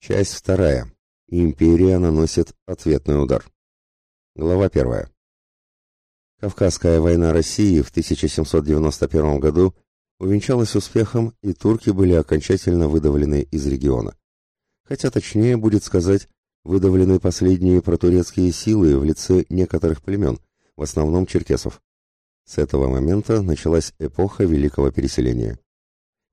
Часть вторая. Империя наносит ответный удар. Глава первая. Кавказская война России в 1791 году увенчалась успехом, и турки были окончательно выдавлены из региона. Хотя точнее будет сказать, выдавлены последние протурецкие силы в лице некоторых племен, в основном черкесов. С этого момента началась эпоха великого переселения.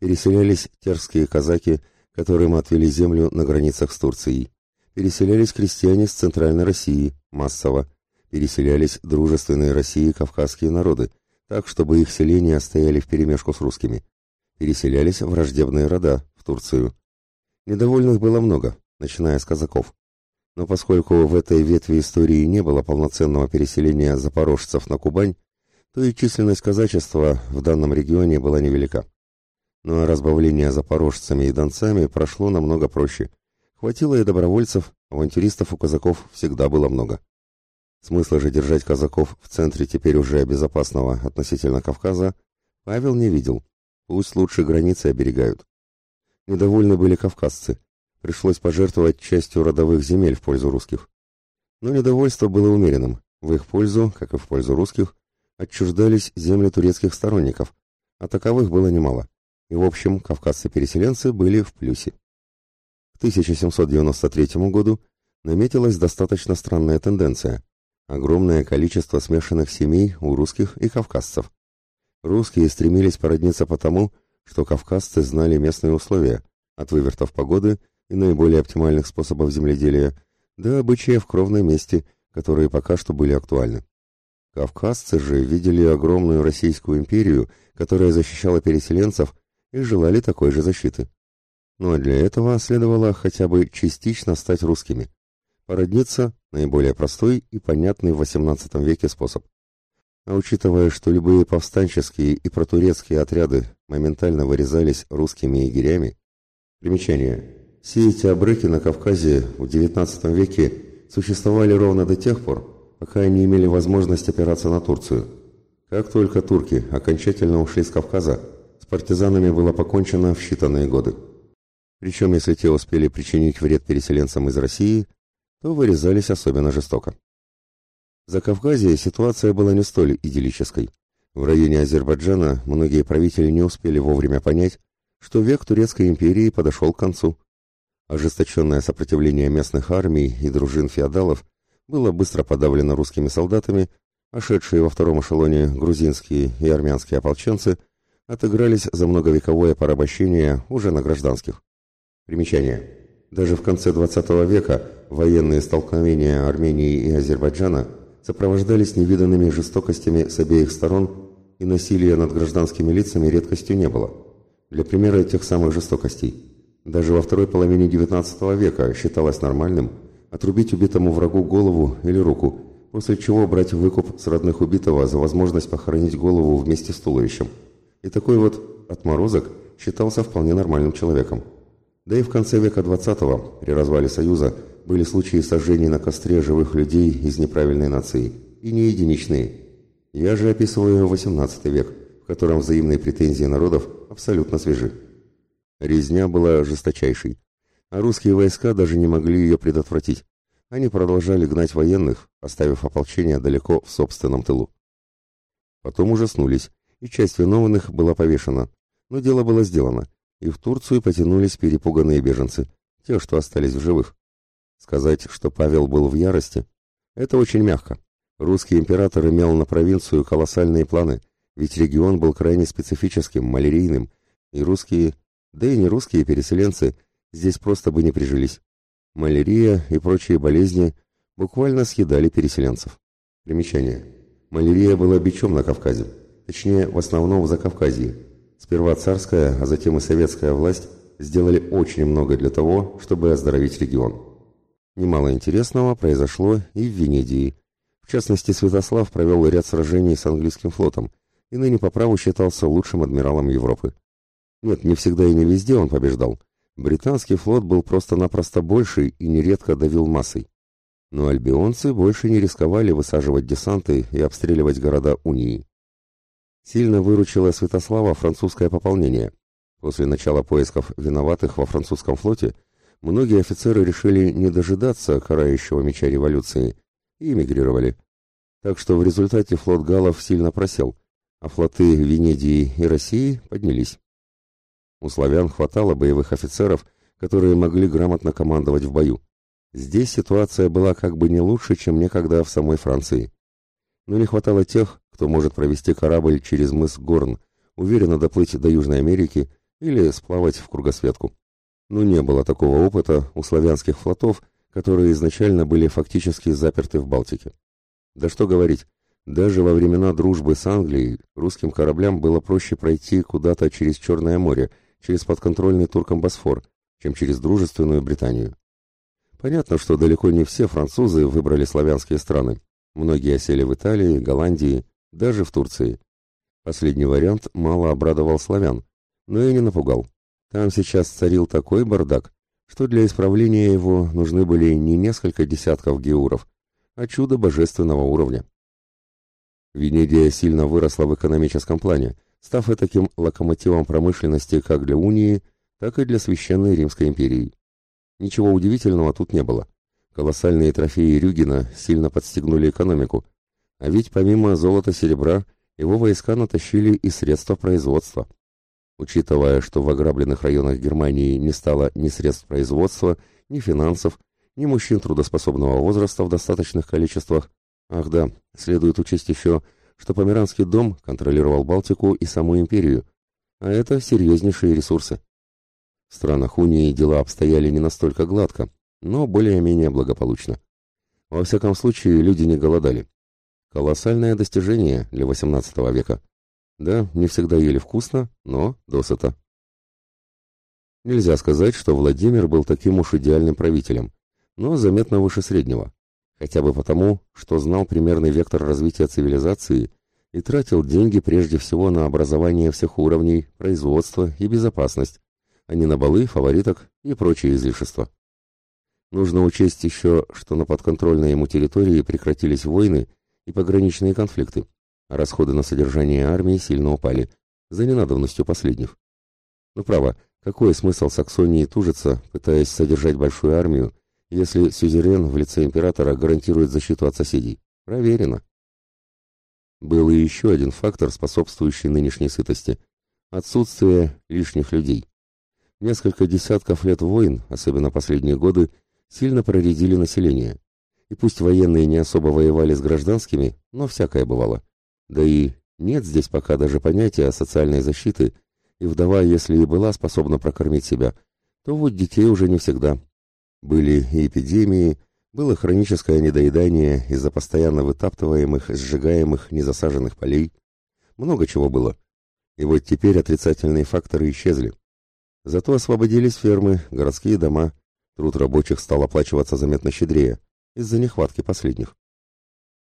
Переселялись терские казаки, которым отвели землю на границах с Турцией. Переселялись крестьяне с Центральной России, массово. Переселялись дружественные России кавказские народы, так, чтобы их селения стояли вперемешку с русскими. Переселялись враждебные рода в Турцию. Недовольных было много, начиная с казаков. Но поскольку в этой ветви истории не было полноценного переселения запорожцев на Кубань, то и численность казачества в данном регионе была невелика. А разбавление запорожцами и донцами прошло намного проще. Хватило и добровольцев, авантюристов у казаков всегда было много. Смысла же держать казаков в центре теперь уже безопасного относительно Кавказа Павел не видел. Пусть лучше границы оберегают. Недовольны были кавказцы. Пришлось пожертвовать частью родовых земель в пользу русских. Но недовольство было умеренным. В их пользу, как и в пользу русских, отчуждались земли турецких сторонников, а таковых было немало и, в общем, кавказцы-переселенцы были в плюсе. К 1793 году наметилась достаточно странная тенденция – огромное количество смешанных семей у русских и кавказцев. Русские стремились породниться потому, что кавказцы знали местные условия, от вывертов погоды и наиболее оптимальных способов земледелия, до обычаев кровной мести, которые пока что были актуальны. Кавказцы же видели огромную Российскую империю, которая защищала переселенцев и желали такой же защиты. Но для этого следовало хотя бы частично стать русскими. Породниться – наиболее простой и понятный в XVIII веке способ. А учитывая, что любые повстанческие и протурецкие отряды моментально вырезались русскими егерями, примечание. Все эти обрыки на Кавказе в XIX веке существовали ровно до тех пор, пока они имели возможность опираться на Турцию. Как только турки окончательно ушли с Кавказа, партизанами было покончено в считанные годы. Причем, если те успели причинить вред переселенцам из России, то вырезались особенно жестоко. За Кавказе ситуация была не столь идиллической. В районе Азербайджана многие правители не успели вовремя понять, что век Турецкой империи подошел к концу. Ожесточенное сопротивление местных армий и дружин феодалов было быстро подавлено русскими солдатами, а во втором эшелоне грузинские и армянские ополченцы – отыгрались за многовековое порабощение уже на гражданских. Примечание. Даже в конце XX века военные столкновения Армении и Азербайджана сопровождались невиданными жестокостями с обеих сторон, и насилия над гражданскими лицами редкостью не было. Для примера тех самых жестокостей. Даже во второй половине XIX века считалось нормальным отрубить убитому врагу голову или руку, после чего брать выкуп с родных убитого за возможность похоронить голову вместе с туловищем – и такой вот отморозок считался вполне нормальным человеком. Да и в конце века XX, при развале Союза, были случаи сожжений на костре живых людей из неправильной нации, и не единичные. Я же описываю XVIII век, в котором взаимные претензии народов абсолютно свежи. Резня была жесточайшей, а русские войска даже не могли ее предотвратить. Они продолжали гнать военных, оставив ополчение далеко в собственном тылу. Потом ужаснулись и часть виновных была повешена. Но дело было сделано, и в Турцию потянулись перепуганные беженцы, те, что остались в живых. Сказать, что Павел был в ярости, это очень мягко. Русский император имел на провинцию колоссальные планы, ведь регион был крайне специфическим, малярийным, и русские, да и не русские переселенцы, здесь просто бы не прижились. Малярия и прочие болезни буквально съедали переселенцев. Примечание. Малярия была бичом на Кавказе точнее в основном в Закавказье. Сперва царская, а затем и советская власть сделали очень много для того, чтобы оздоровить регион. Немало интересного произошло и в Венедии. В частности, Святослав провел ряд сражений с английским флотом и ныне по праву считался лучшим адмиралом Европы. Нет, не всегда и не везде он побеждал. Британский флот был просто-напросто больше и нередко давил массой. Но альбионцы больше не рисковали высаживать десанты и обстреливать города Унии. Сильно выручило Святослава французское пополнение. После начала поисков виноватых во французском флоте многие офицеры решили не дожидаться карающего меча революции и эмигрировали. Так что в результате флот галлов сильно просел, а флоты Венедии и России поднялись. У славян хватало боевых офицеров, которые могли грамотно командовать в бою. Здесь ситуация была как бы не лучше, чем некогда в самой Франции. Но не хватало тех, кто может провести корабль через мыс Горн, уверенно доплыть до Южной Америки или сплавать в кругосветку. Но не было такого опыта у славянских флотов, которые изначально были фактически заперты в Балтике. Да что говорить, даже во времена дружбы с Англией русским кораблям было проще пройти куда-то через Черное море, через подконтрольный туркам Босфор, чем через дружественную Британию. Понятно, что далеко не все французы выбрали славянские страны. Многие осели в Италии, Голландии, даже в Турции. Последний вариант мало обрадовал славян, но и не напугал. Там сейчас царил такой бардак, что для исправления его нужны были не несколько десятков геуров, а чудо божественного уровня. Венедия сильно выросла в экономическом плане, став таким локомотивом промышленности как для унии, так и для Священной Римской империи. Ничего удивительного тут не было. Колоссальные трофеи Рюгина сильно подстегнули экономику, а ведь помимо золота-серебра его войска натащили и средства производства. Учитывая, что в ограбленных районах Германии не стало ни средств производства, ни финансов, ни мужчин трудоспособного возраста в достаточных количествах, ах да, следует учесть еще, что Померанский дом контролировал Балтику и саму империю, а это серьезнейшие ресурсы. В странах Унии дела обстояли не настолько гладко, но более-менее благополучно. Во всяком случае, люди не голодали. Колоссальное достижение для XVIII века. Да, не всегда ели вкусно, но досыта. Нельзя сказать, что Владимир был таким уж идеальным правителем, но заметно выше среднего. Хотя бы потому, что знал примерный вектор развития цивилизации и тратил деньги прежде всего на образование всех уровней, производство и безопасность, а не на балы, фавориток и прочие излишества. Нужно учесть еще, что на подконтрольной ему территории прекратились войны и пограничные конфликты, расходы на содержание армии сильно упали, за ненадобностью последних. Ну право, какой смысл Саксонии тужиться, пытаясь содержать большую армию, если сюзерен в лице императора гарантирует защиту от соседей? Проверено. Был и еще один фактор, способствующий нынешней сытости – отсутствие лишних людей. Несколько десятков лет войн, особенно последние годы, сильно проредили население. И пусть военные не особо воевали с гражданскими, но всякое бывало. Да и нет здесь пока даже понятия социальной защиты, и вдова, если и была способна прокормить себя, то вот детей уже не всегда. Были и эпидемии, было хроническое недоедание из-за постоянно вытаптываемых, сжигаемых, незасаженных полей. Много чего было. И вот теперь отрицательные факторы исчезли. Зато освободились фермы, городские дома. Труд рабочих стал оплачиваться заметно щедрее, из-за нехватки последних.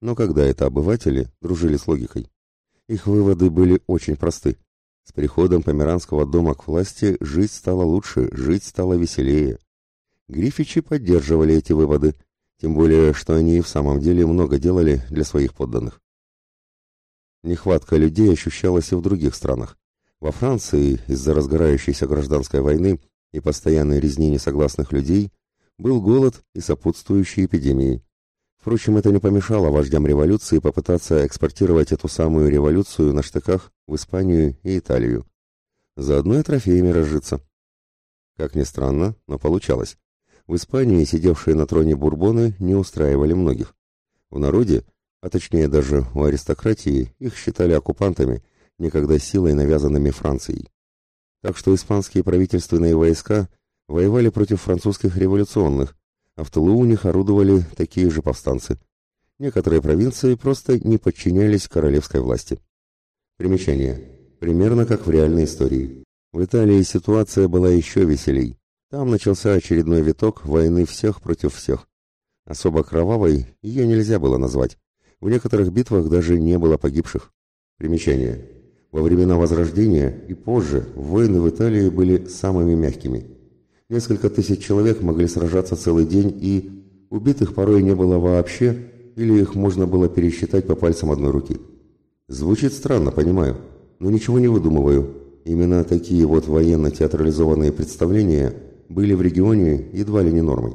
Но когда это обыватели дружили с логикой? Их выводы были очень просты. С приходом Померанского дома к власти жить стало лучше, жить стало веселее. Грифичи поддерживали эти выводы, тем более, что они и в самом деле много делали для своих подданных. Нехватка людей ощущалась и в других странах. Во Франции из-за разгорающейся гражданской войны и постоянной резни несогласных людей был голод и сопутствующие эпидемии. Впрочем, это не помешало вождям революции попытаться экспортировать эту самую революцию на штыках в Испанию и Италию. Заодно и трофеями разжиться. Как ни странно, но получалось. В Испании сидевшие на троне бурбоны не устраивали многих. В народе, а точнее даже у аристократии, их считали оккупантами некогда силой, навязанными Францией. Так что испанские правительственные войска воевали против французских революционных, а в тылу у них орудовали такие же повстанцы. Некоторые провинции просто не подчинялись королевской власти. Примечание. Примерно как в реальной истории. В Италии ситуация была еще веселей. Там начался очередной виток войны всех против всех. Особо кровавой ее нельзя было назвать. В некоторых битвах даже не было погибших. Примечание. Во времена Возрождения и позже войны в Италии были самыми мягкими. Несколько тысяч человек могли сражаться целый день и убитых порой не было вообще, или их можно было пересчитать по пальцам одной руки. Звучит странно, понимаю, но ничего не выдумываю. Именно такие вот военно-театрализованные представления были в регионе едва ли не нормой.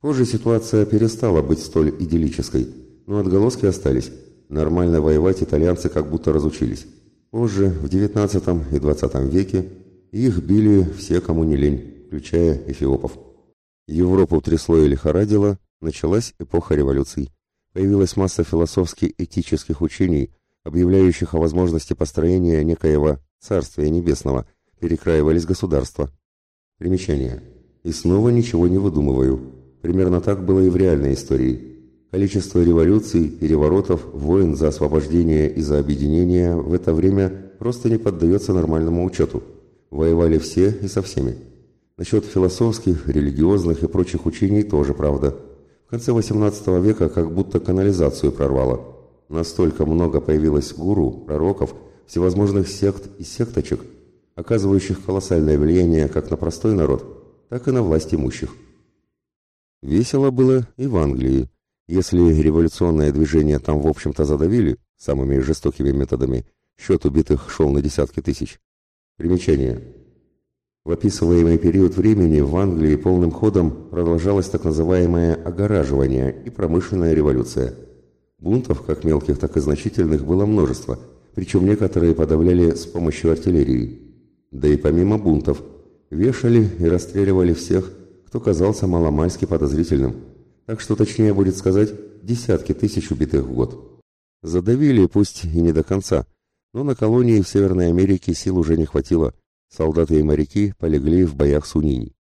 Позже ситуация перестала быть столь идиллической, но отголоски остались. Нормально воевать итальянцы как будто разучились. Позже, в XIX и XX веке, их били все, кому не лень, включая эфиопов. Европу трясло и лихорадило, началась эпоха революций. Появилась масса философски-этических учений, объявляющих о возможности построения некоего Царствия Небесного, перекраивались государства. Примечание. И снова ничего не выдумываю. Примерно так было и в реальной истории. Количество революций, переворотов, войн за освобождение и за объединение в это время просто не поддается нормальному учету. Воевали все и со всеми. Насчет философских, религиозных и прочих учений тоже правда. В конце XVIII века как будто канализацию прорвало. Настолько много появилось гуру, пророков, всевозможных сект и секточек, оказывающих колоссальное влияние как на простой народ, так и на власть имущих. Весело было и в Англии. Если революционное движение там, в общем-то, задавили самыми жестокими методами, счет убитых шел на десятки тысяч. Примечание. В описываемый период времени в Англии полным ходом продолжалось так называемое огораживание и промышленная революция. Бунтов, как мелких, так и значительных, было множество – причем некоторые подавляли с помощью артиллерии. Да и помимо бунтов, вешали и расстреливали всех, кто казался маломальски подозрительным. Так что точнее будет сказать, десятки тысяч убитых в год. Задавили, пусть и не до конца, но на колонии в Северной Америке сил уже не хватило. Солдаты и моряки полегли в боях с Униней.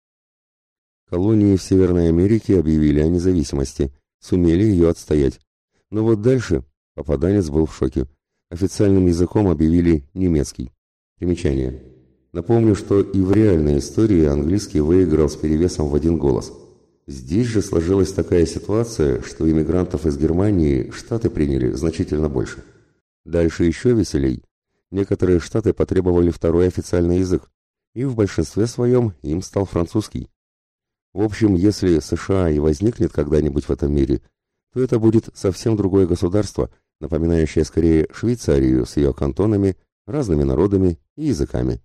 Колонии в Северной Америке объявили о независимости, сумели ее отстоять. Но вот дальше попаданец был в шоке. Официальным языком объявили немецкий. Примечание. Напомню, что и в реальной истории английский выиграл с перевесом в один голос. Здесь же сложилась такая ситуация, что иммигрантов из Германии штаты приняли значительно больше. Дальше еще веселей. Некоторые штаты потребовали второй официальный язык, и в большинстве своем им стал французский. В общем, если США и возникнет когда-нибудь в этом мире, то это будет совсем другое государство – напоминающая скорее Швейцарию с ее кантонами, разными народами и языками.